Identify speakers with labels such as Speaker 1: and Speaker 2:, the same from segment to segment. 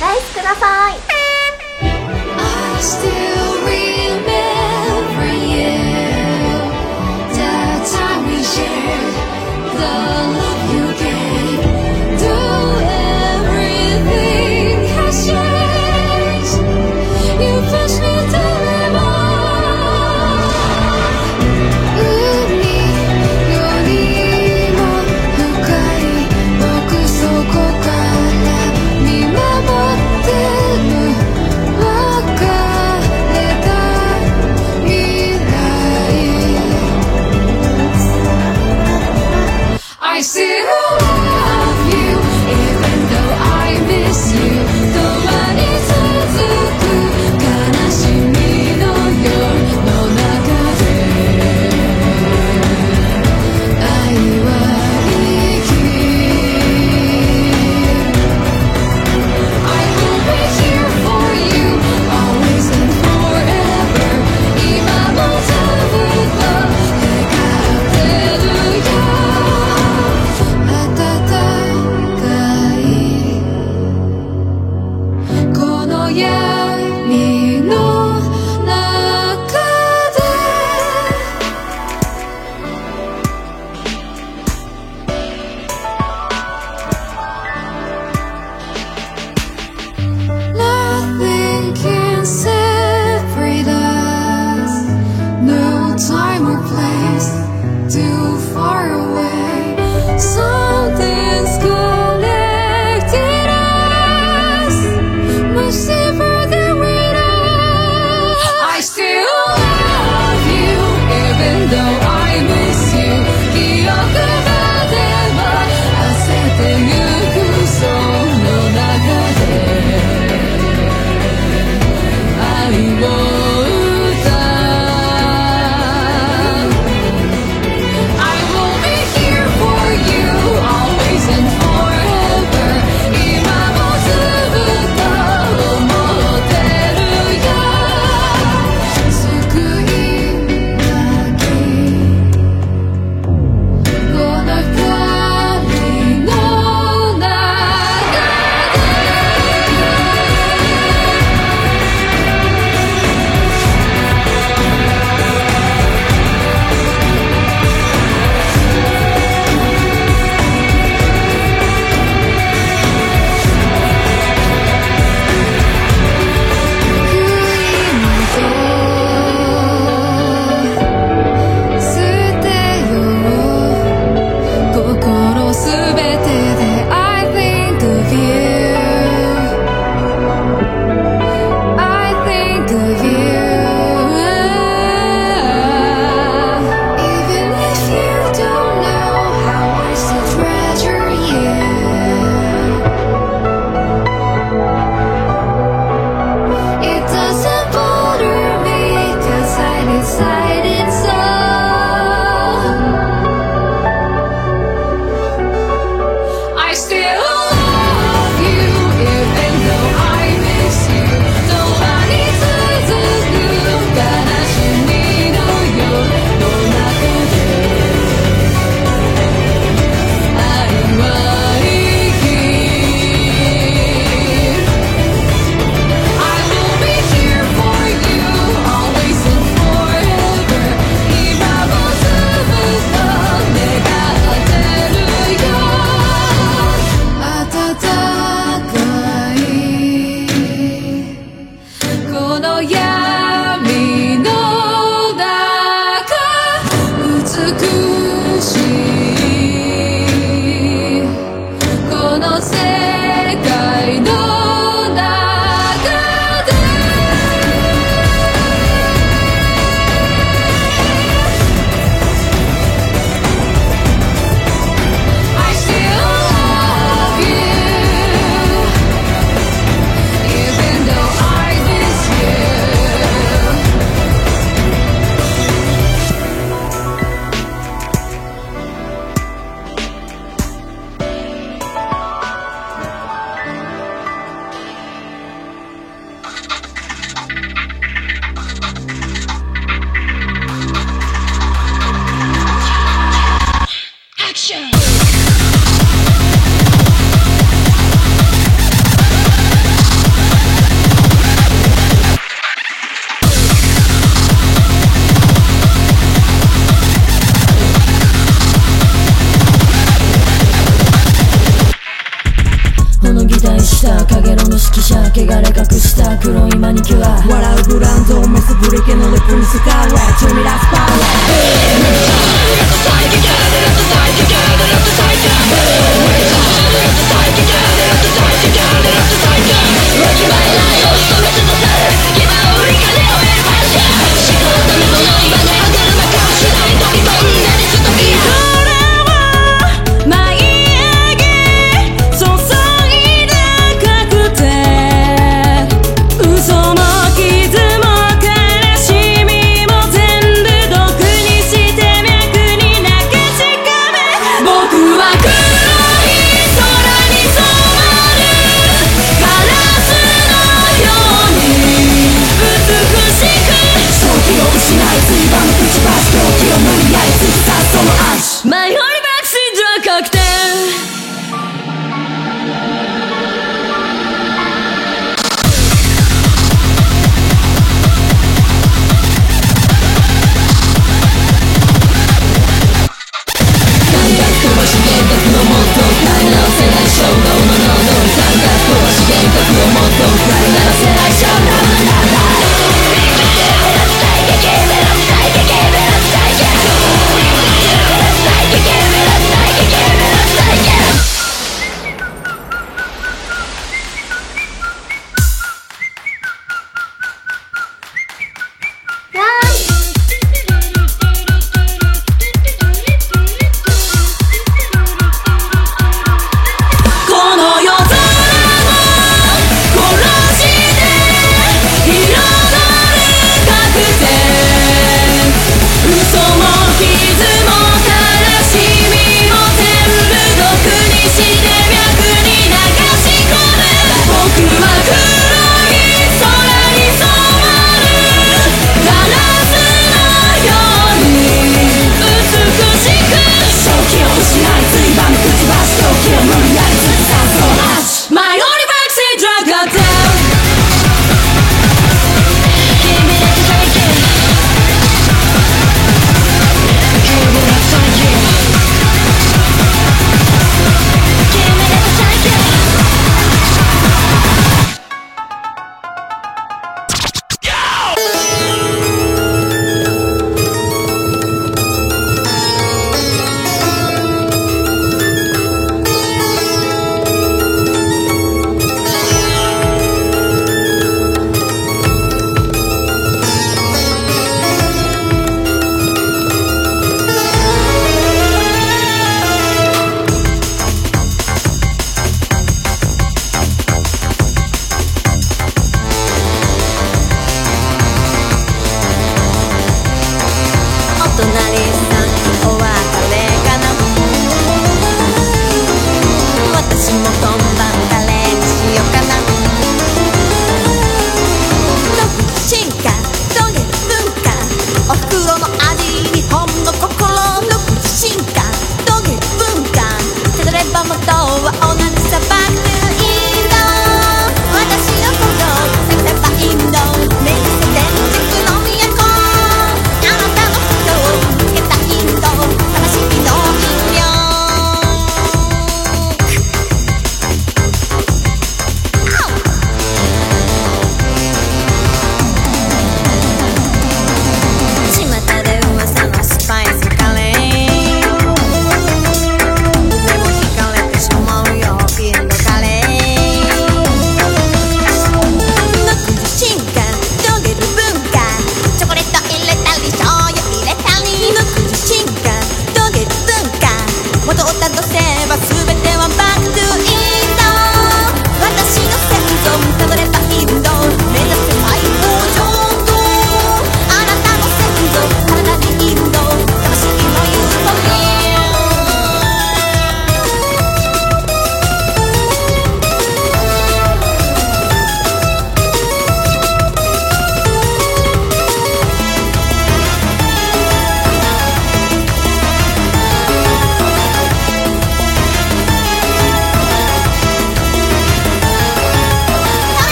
Speaker 1: ライスください。愛して
Speaker 2: る。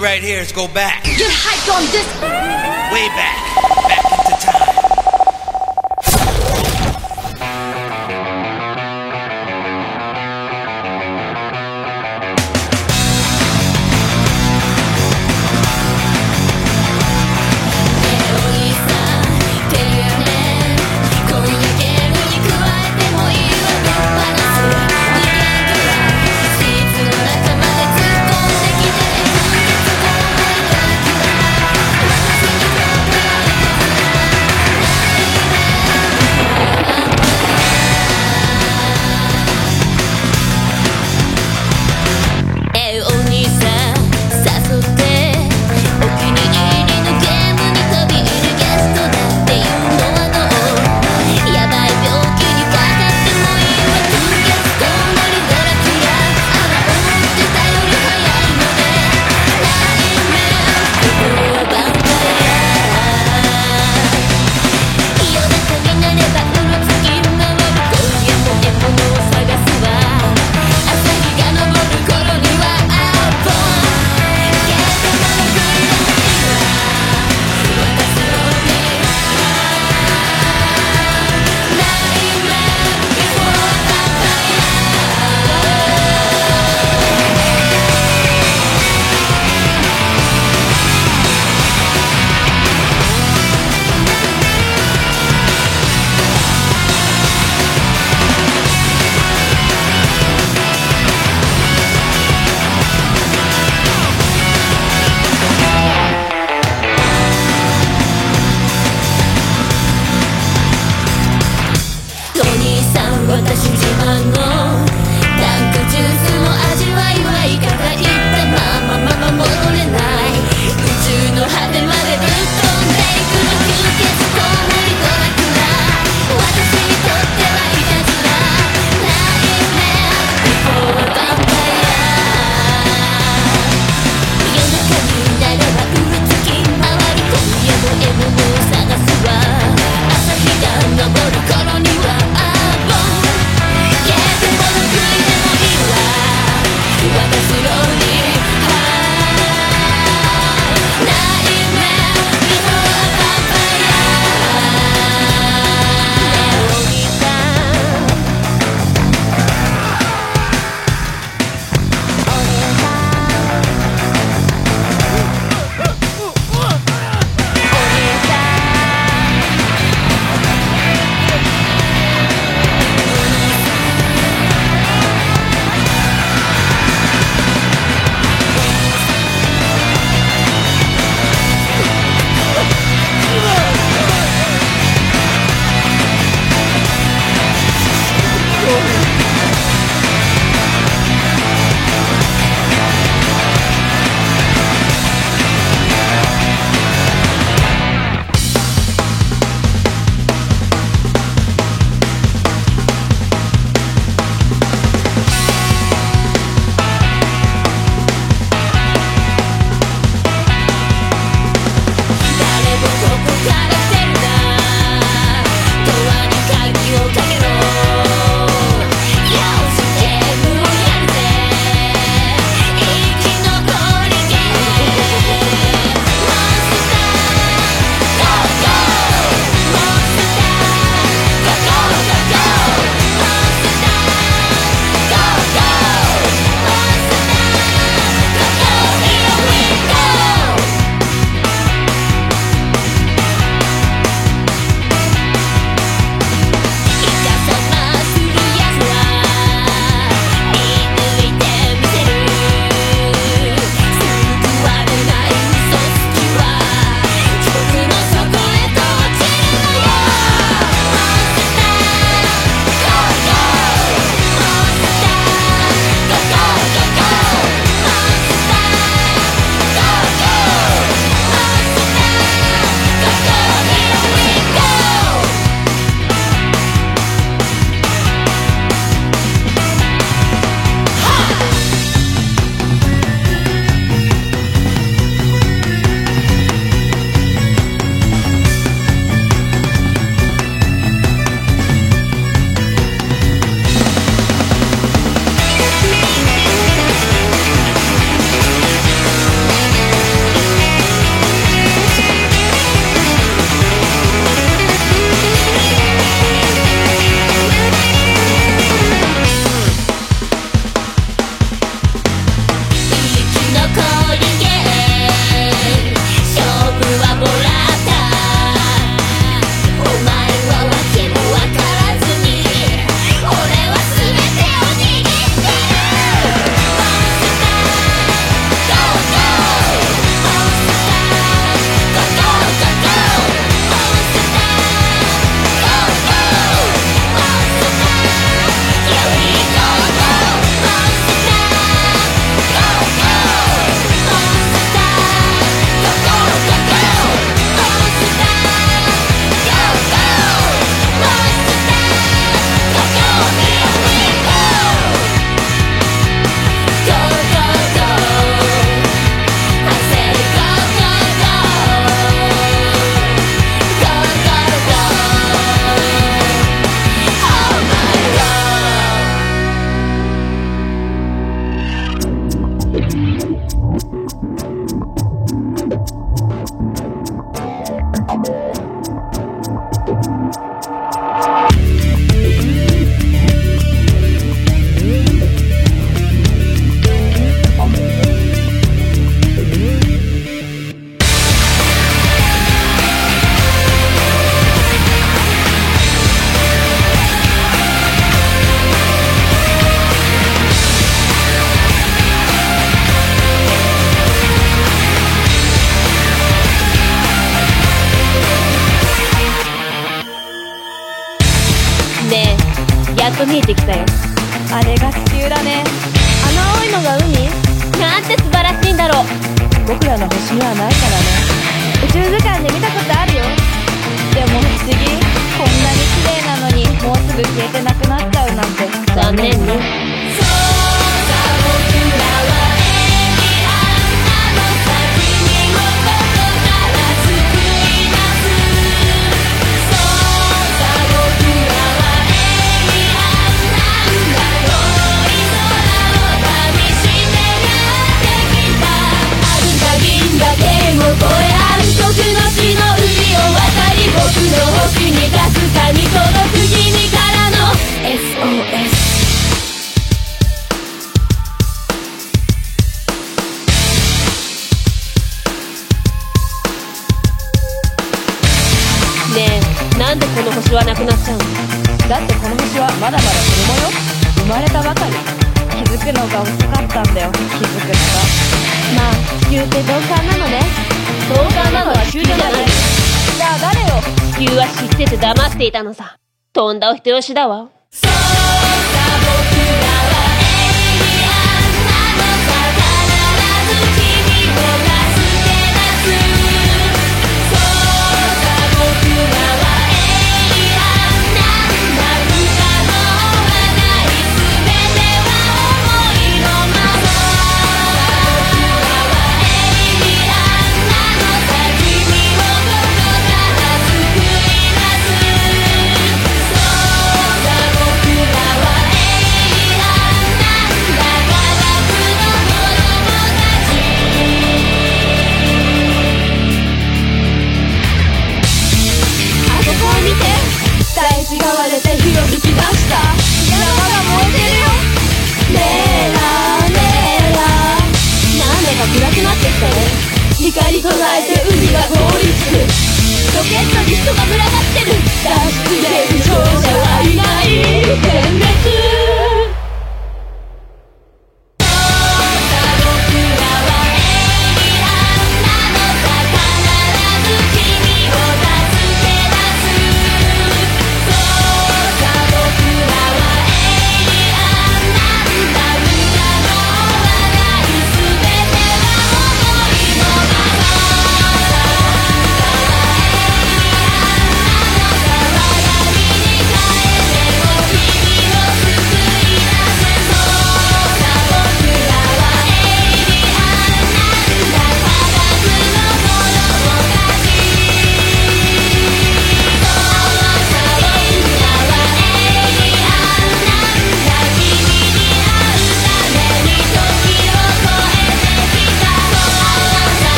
Speaker 3: right here is go back.
Speaker 2: Get hyped on this.
Speaker 3: Way back. んだお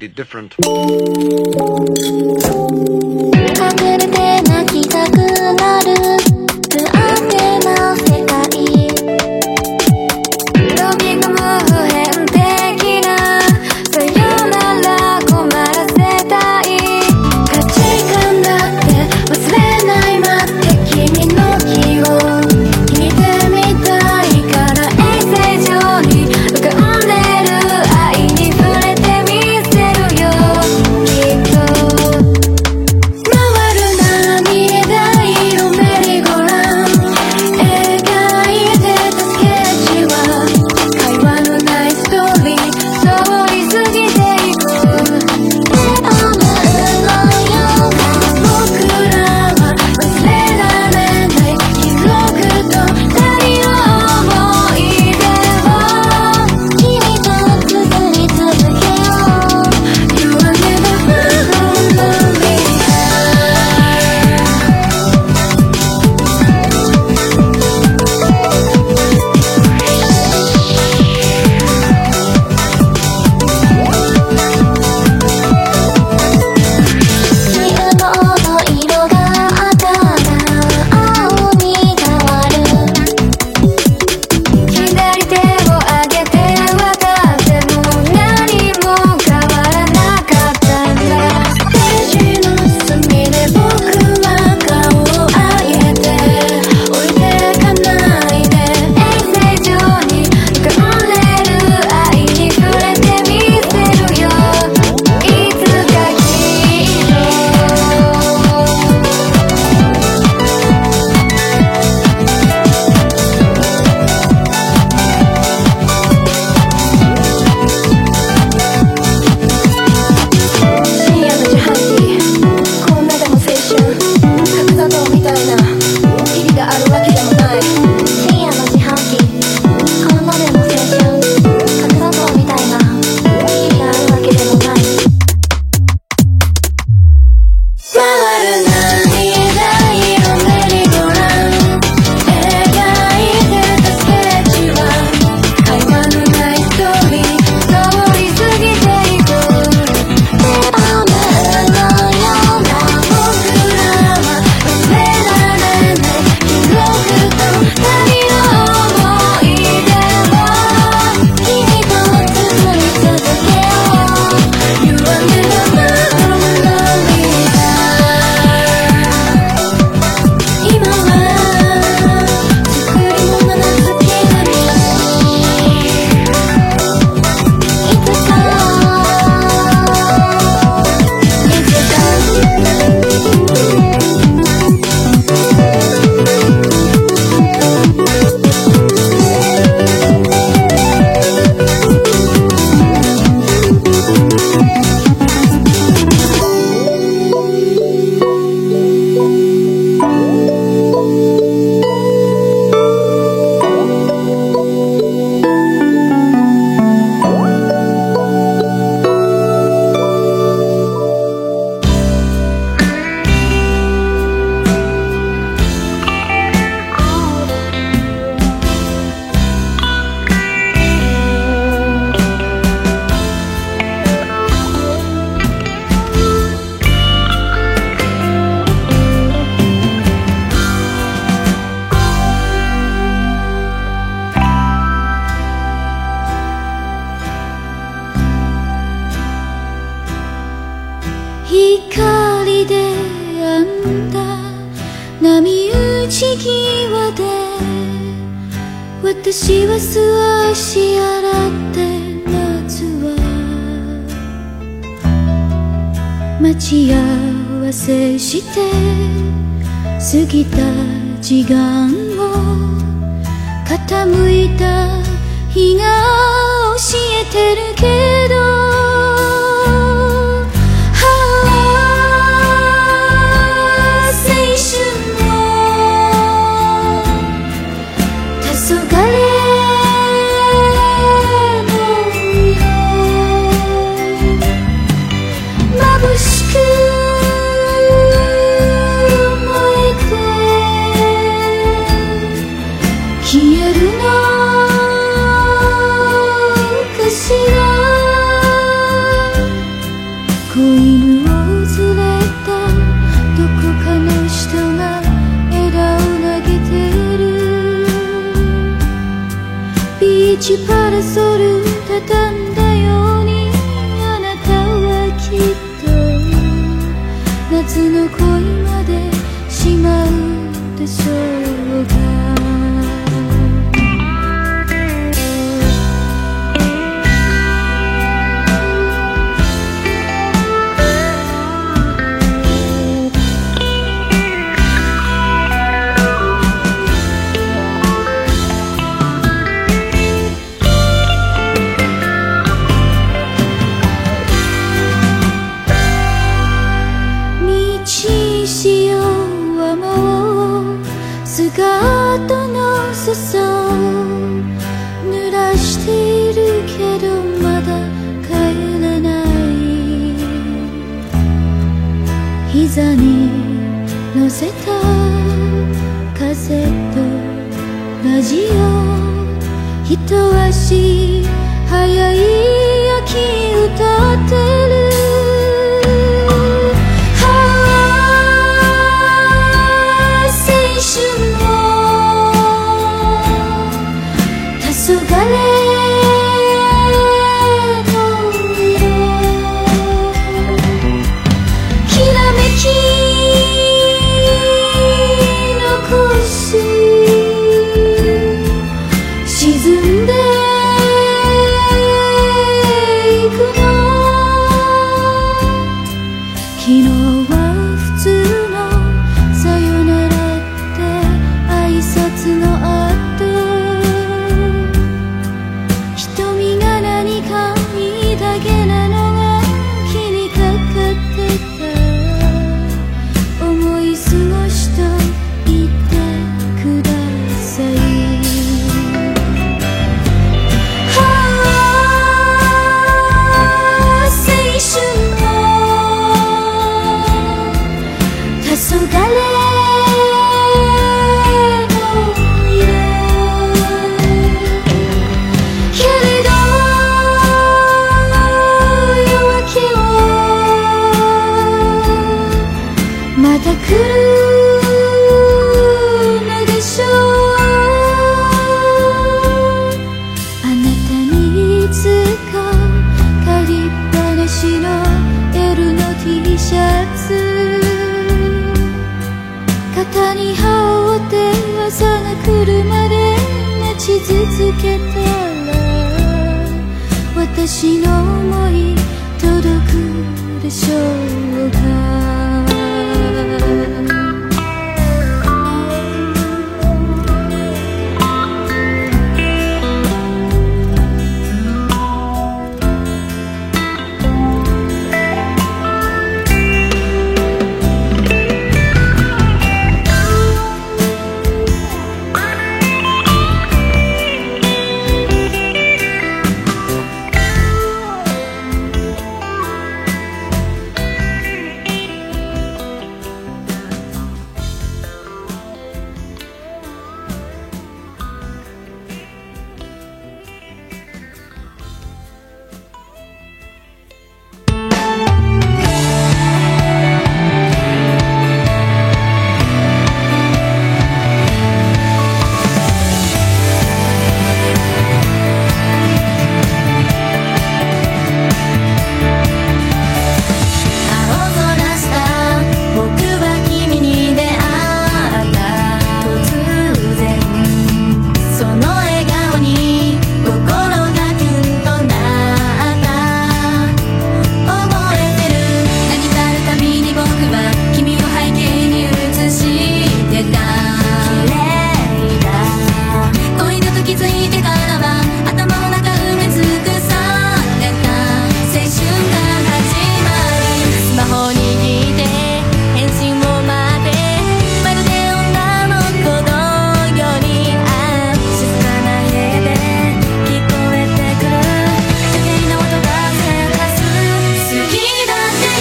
Speaker 2: Something completely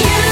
Speaker 4: you.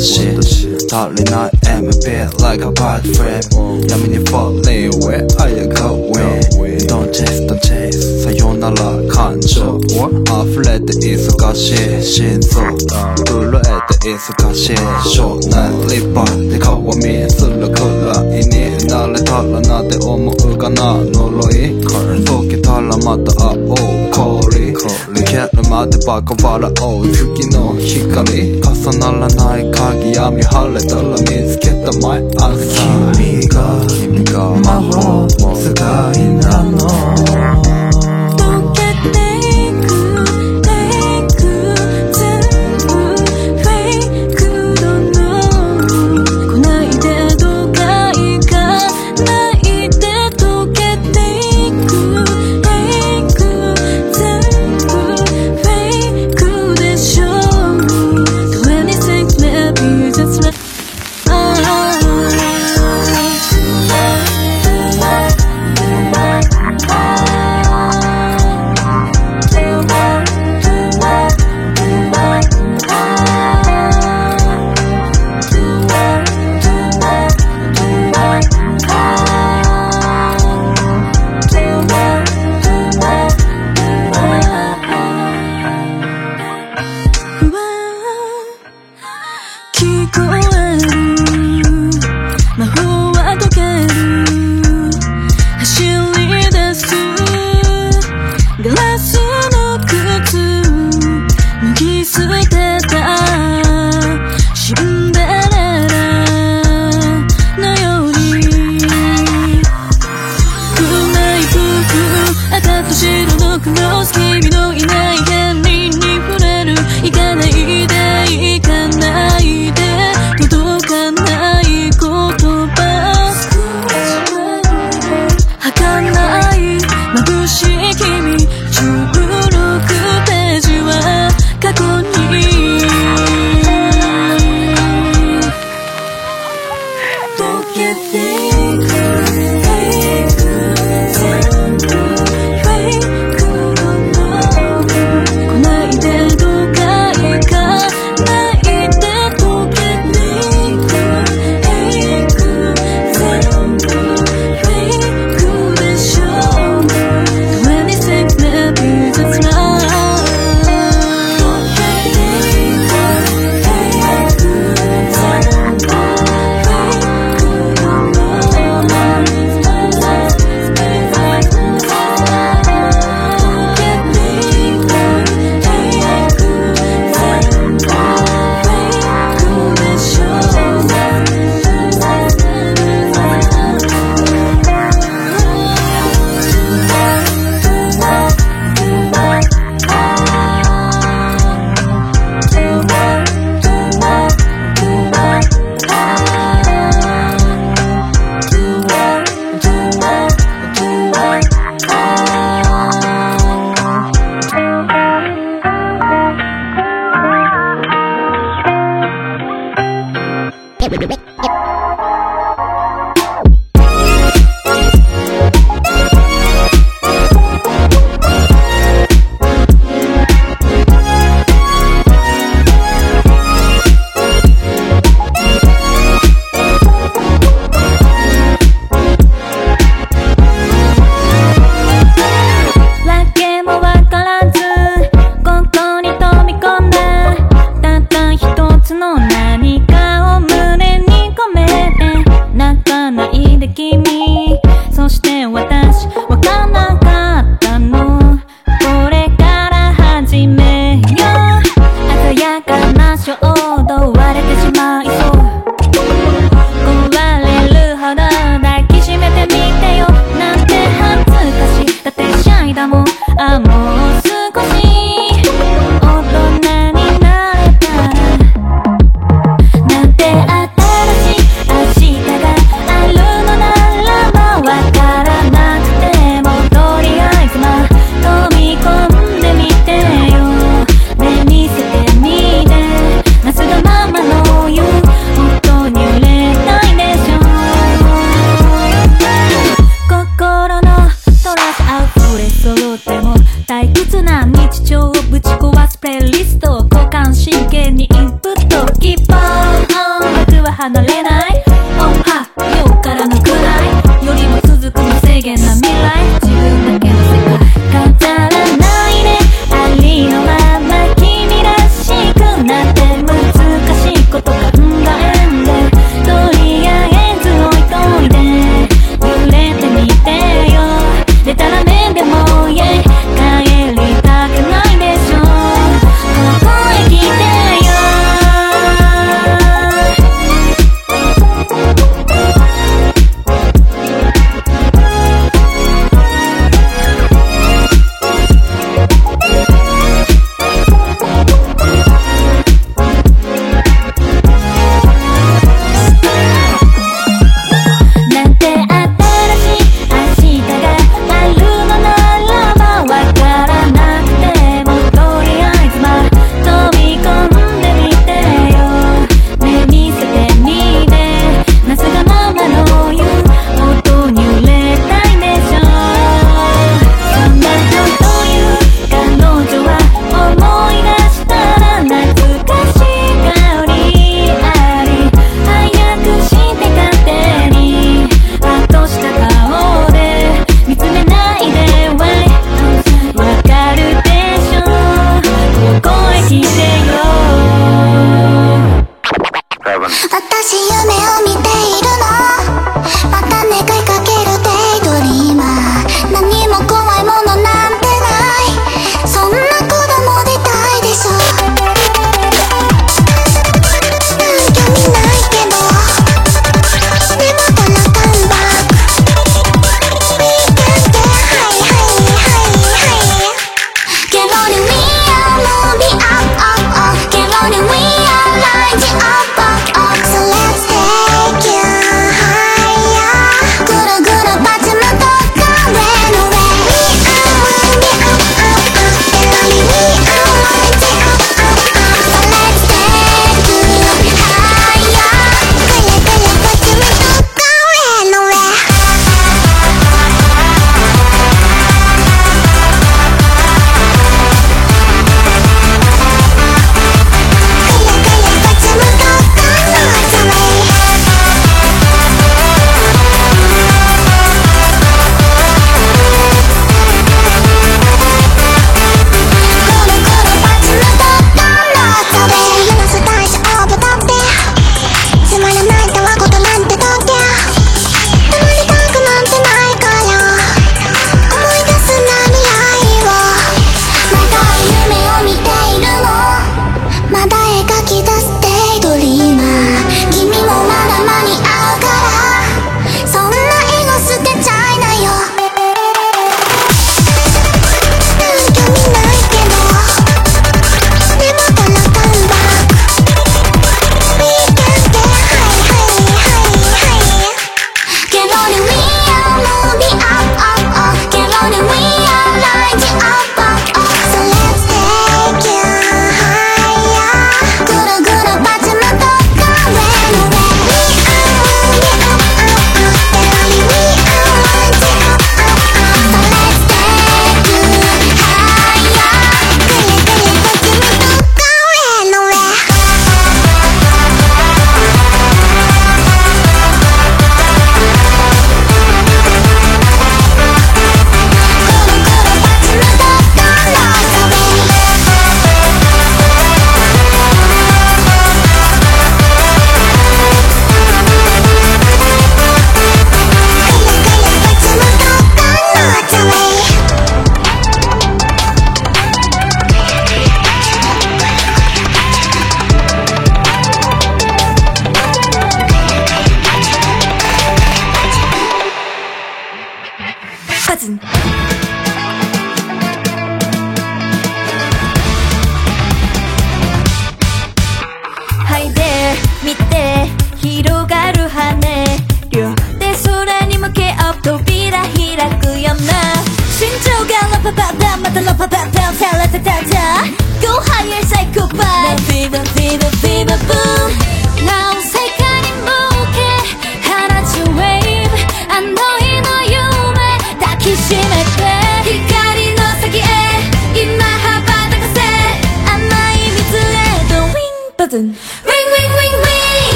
Speaker 4: shit Totally not am a bit like
Speaker 5: a bad friend. 야 미니 falling where are you going Don't chase don't chase 사요나라 간죠 I fled the east 가시 신속 둘러애 the east 가시 Short night sleep on 내 가와미 슬러 컬러이니 나를 달라 it, 오무가 나 놀러이 속이 달라 맞다 아오 氷抜けるまでバカ笑おう月の光。重ならない鍵闇晴れたら見つけた前朝君が君が魔法使いなの。